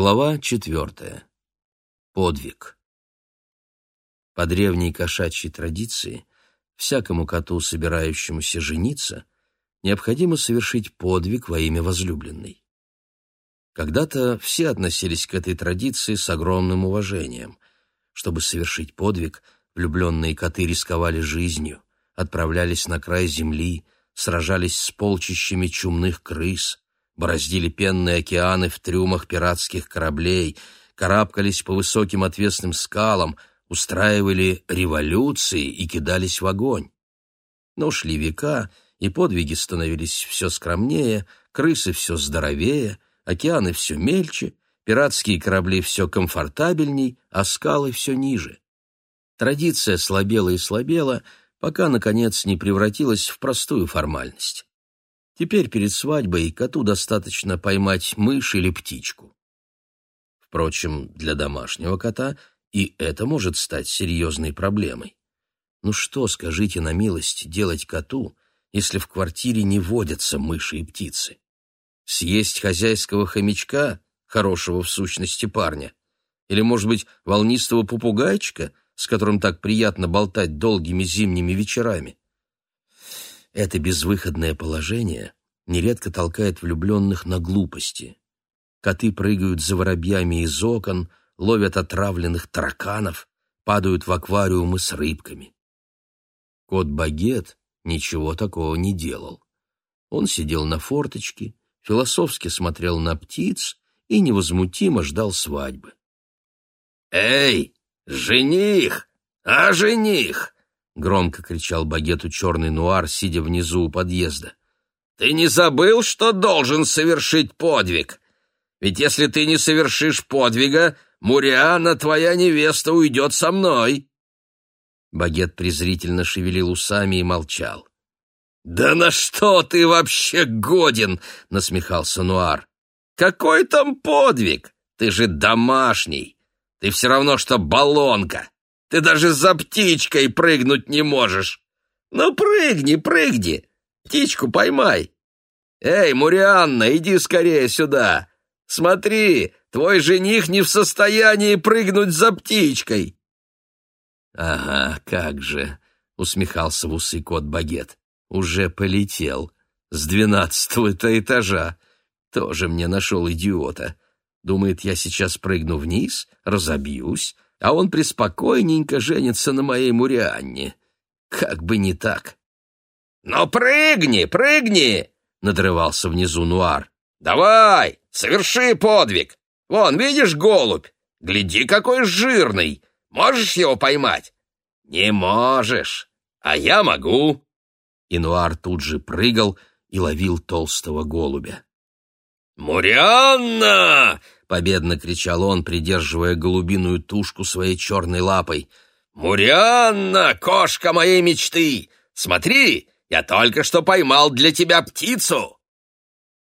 Глава четвертая. Подвиг. По древней кошачьей традиции, всякому коту, собирающемуся жениться, необходимо совершить подвиг во имя возлюбленной. Когда-то все относились к этой традиции с огромным уважением. Чтобы совершить подвиг, влюбленные коты рисковали жизнью, отправлялись на край земли, сражались с полчищами чумных крыс, бороздили пенные океаны в трюмах пиратских кораблей, карабкались по высоким отвесным скалам, устраивали революции и кидались в огонь. Но шли века, и подвиги становились все скромнее, крысы все здоровее, океаны все мельче, пиратские корабли все комфортабельней, а скалы все ниже. Традиция слабела и слабела, пока, наконец, не превратилась в простую формальность. Теперь перед свадьбой коту достаточно поймать мышь или птичку. Впрочем, для домашнего кота и это может стать серьезной проблемой. Ну что, скажите на милость, делать коту, если в квартире не водятся мыши и птицы? Съесть хозяйского хомячка, хорошего в сущности парня? Или, может быть, волнистого попугайчика, с которым так приятно болтать долгими зимними вечерами? Это безвыходное положение нередко толкает влюбленных на глупости. Коты прыгают за воробьями из окон, ловят отравленных тараканов, падают в аквариумы с рыбками. Кот-багет ничего такого не делал. Он сидел на форточке, философски смотрел на птиц и невозмутимо ждал свадьбы. «Эй, жених! А жених!» Громко кричал багету черный нуар, сидя внизу у подъезда. «Ты не забыл, что должен совершить подвиг? Ведь если ты не совершишь подвига, Муриана, твоя невеста, уйдет со мной!» Багет презрительно шевелил усами и молчал. «Да на что ты вообще годен?» — насмехался Нуар. «Какой там подвиг? Ты же домашний. Ты все равно, что баллонка. Ты даже за птичкой прыгнуть не можешь. Ну, прыгни, прыгни, птичку поймай. Эй, Мурианна, иди скорее сюда. Смотри, твой жених не в состоянии прыгнуть за птичкой. Ага, как же, усмехался в усы кот Багет. Уже полетел. С двенадцатого-то этажа. Тоже мне нашел идиота. Думает, я сейчас прыгну вниз, разобьюсь, а он преспокойненько женится на моей Мурианне. Как бы не так. «Ну прыгни, прыгни!» — надрывался внизу Нуар. «Давай, соверши подвиг! Вон, видишь голубь? Гляди, какой жирный! Можешь его поймать?» «Не можешь, а я могу!» И Нуар тут же прыгал и ловил толстого голубя. «Мурианна!» — победно кричал он, придерживая голубиную тушку своей черной лапой. «Мурианна, кошка моей мечты! Смотри, я только что поймал для тебя птицу!»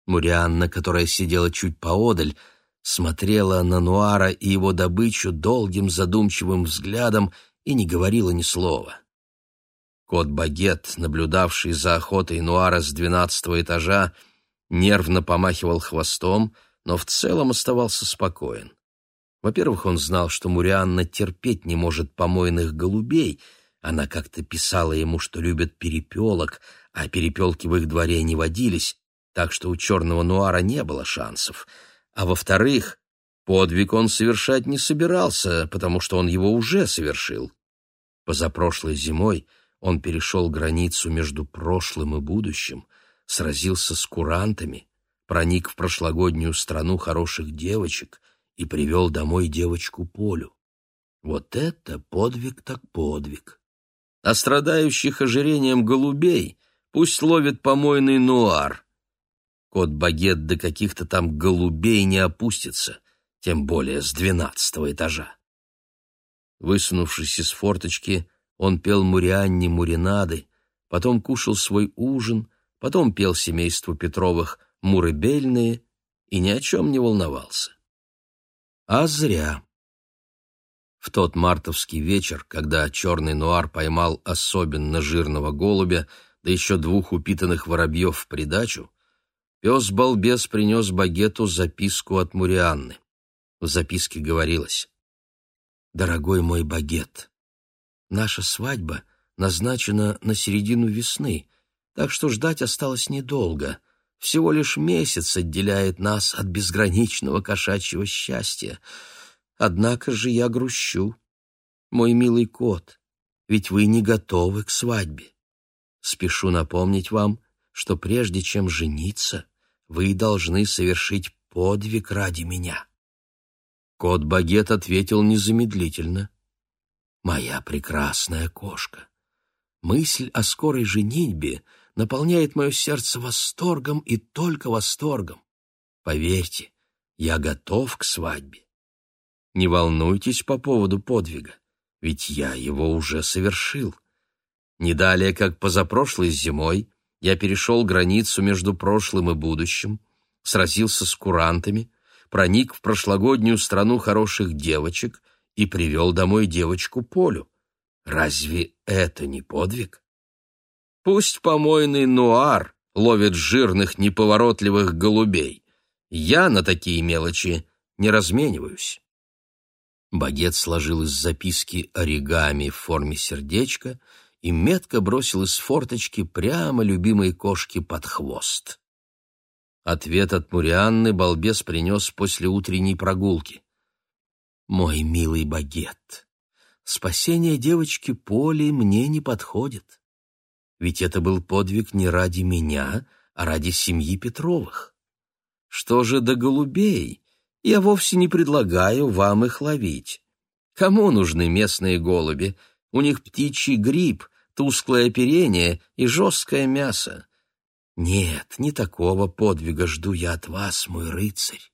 Мурианна, которая сидела чуть поодаль, смотрела на Нуара и его добычу долгим задумчивым взглядом и не говорила ни слова. Кот-багет, наблюдавший за охотой Нуара с двенадцатого этажа, нервно помахивал хвостом, но в целом оставался спокоен. Во-первых, он знал, что Мурианна терпеть не может помойных голубей. Она как-то писала ему, что любит перепелок, а перепелки в их дворе не водились, так что у черного нуара не было шансов. А во-вторых, подвиг он совершать не собирался, потому что он его уже совершил. Позапрошлой зимой он перешел границу между прошлым и будущим, сразился с курантами, проник в прошлогоднюю страну хороших девочек и привел домой девочку Полю. Вот это подвиг так подвиг. А страдающих ожирением голубей пусть ловит помойный нуар. Кот Багет до каких-то там голубей не опустится, тем более с двенадцатого этажа. Высунувшись из форточки, он пел Мурианне Муринады, потом кушал свой ужин, потом пел семейству Петровых «Мурыбельные» и ни о чем не волновался. А зря. В тот мартовский вечер, когда черный нуар поймал особенно жирного голубя, да еще двух упитанных воробьев в придачу, пес-балбес принес багету записку от Мурианны. В записке говорилось «Дорогой мой багет, наша свадьба назначена на середину весны, так что ждать осталось недолго. Всего лишь месяц отделяет нас от безграничного кошачьего счастья. Однако же я грущу. Мой милый кот, ведь вы не готовы к свадьбе. Спешу напомнить вам, что прежде чем жениться, вы должны совершить подвиг ради меня. Кот Багет ответил незамедлительно. «Моя прекрасная кошка, мысль о скорой женитьбе наполняет мое сердце восторгом и только восторгом. Поверьте, я готов к свадьбе. Не волнуйтесь по поводу подвига, ведь я его уже совершил. Не далее, как позапрошлой зимой, я перешел границу между прошлым и будущим, сразился с курантами, проник в прошлогоднюю страну хороших девочек и привел домой девочку Полю. Разве это не подвиг? Пусть помойный нуар ловит жирных неповоротливых голубей. Я на такие мелочи не размениваюсь. Багет сложил из записки оригами в форме сердечка и метко бросил из форточки прямо любимой кошке под хвост. Ответ от Мурианны балбес принес после утренней прогулки. «Мой милый багет, спасение девочки Поли мне не подходит. Ведь это был подвиг не ради меня, а ради семьи Петровых. Что же до голубей? Я вовсе не предлагаю вам их ловить. Кому нужны местные голуби? У них птичий гриб, тусклое оперение и жесткое мясо. Нет, не такого подвига жду я от вас, мой рыцарь.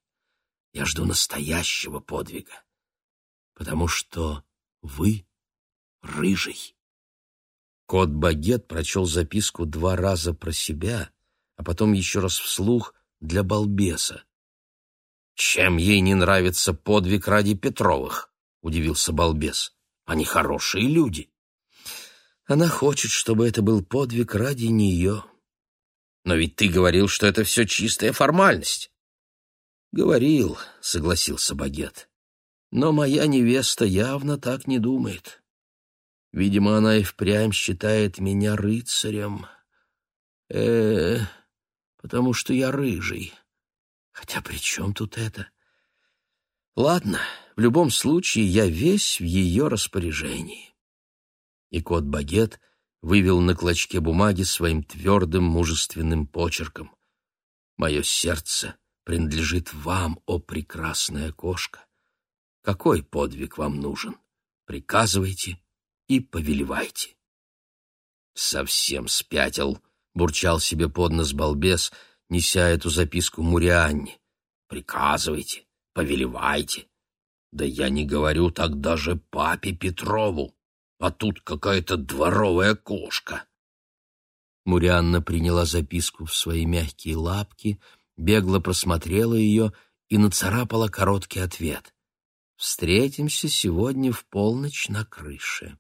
Я жду настоящего подвига, потому что вы рыжий. Кот-багет прочел записку два раза про себя, а потом еще раз вслух для балбеса. «Чем ей не нравится подвиг ради Петровых?» — удивился балбес. «Они хорошие люди». «Она хочет, чтобы это был подвиг ради нее». «Но ведь ты говорил, что это все чистая формальность». «Говорил», — согласился Багет. «Но моя невеста явно так не думает». Видимо, она и впрямь считает меня рыцарем. э, потому что я рыжий. Хотя при чем тут это? Ладно, в любом случае я весь в ее распоряжении. И кот-багет вывел на клочке бумаги своим твердым мужественным почерком. Мое сердце принадлежит вам, о прекрасная кошка. Какой подвиг вам нужен? Приказывайте, и повелевайте. Совсем спятил, бурчал себе под нос балбес, неся эту записку Мурианне. Приказывайте, повелевайте. Да я не говорю так даже папе Петрову, а тут какая-то дворовая кошка. Мурианна приняла записку в свои мягкие лапки, бегло просмотрела ее и нацарапала короткий ответ. «Встретимся сегодня в полночь на крыше».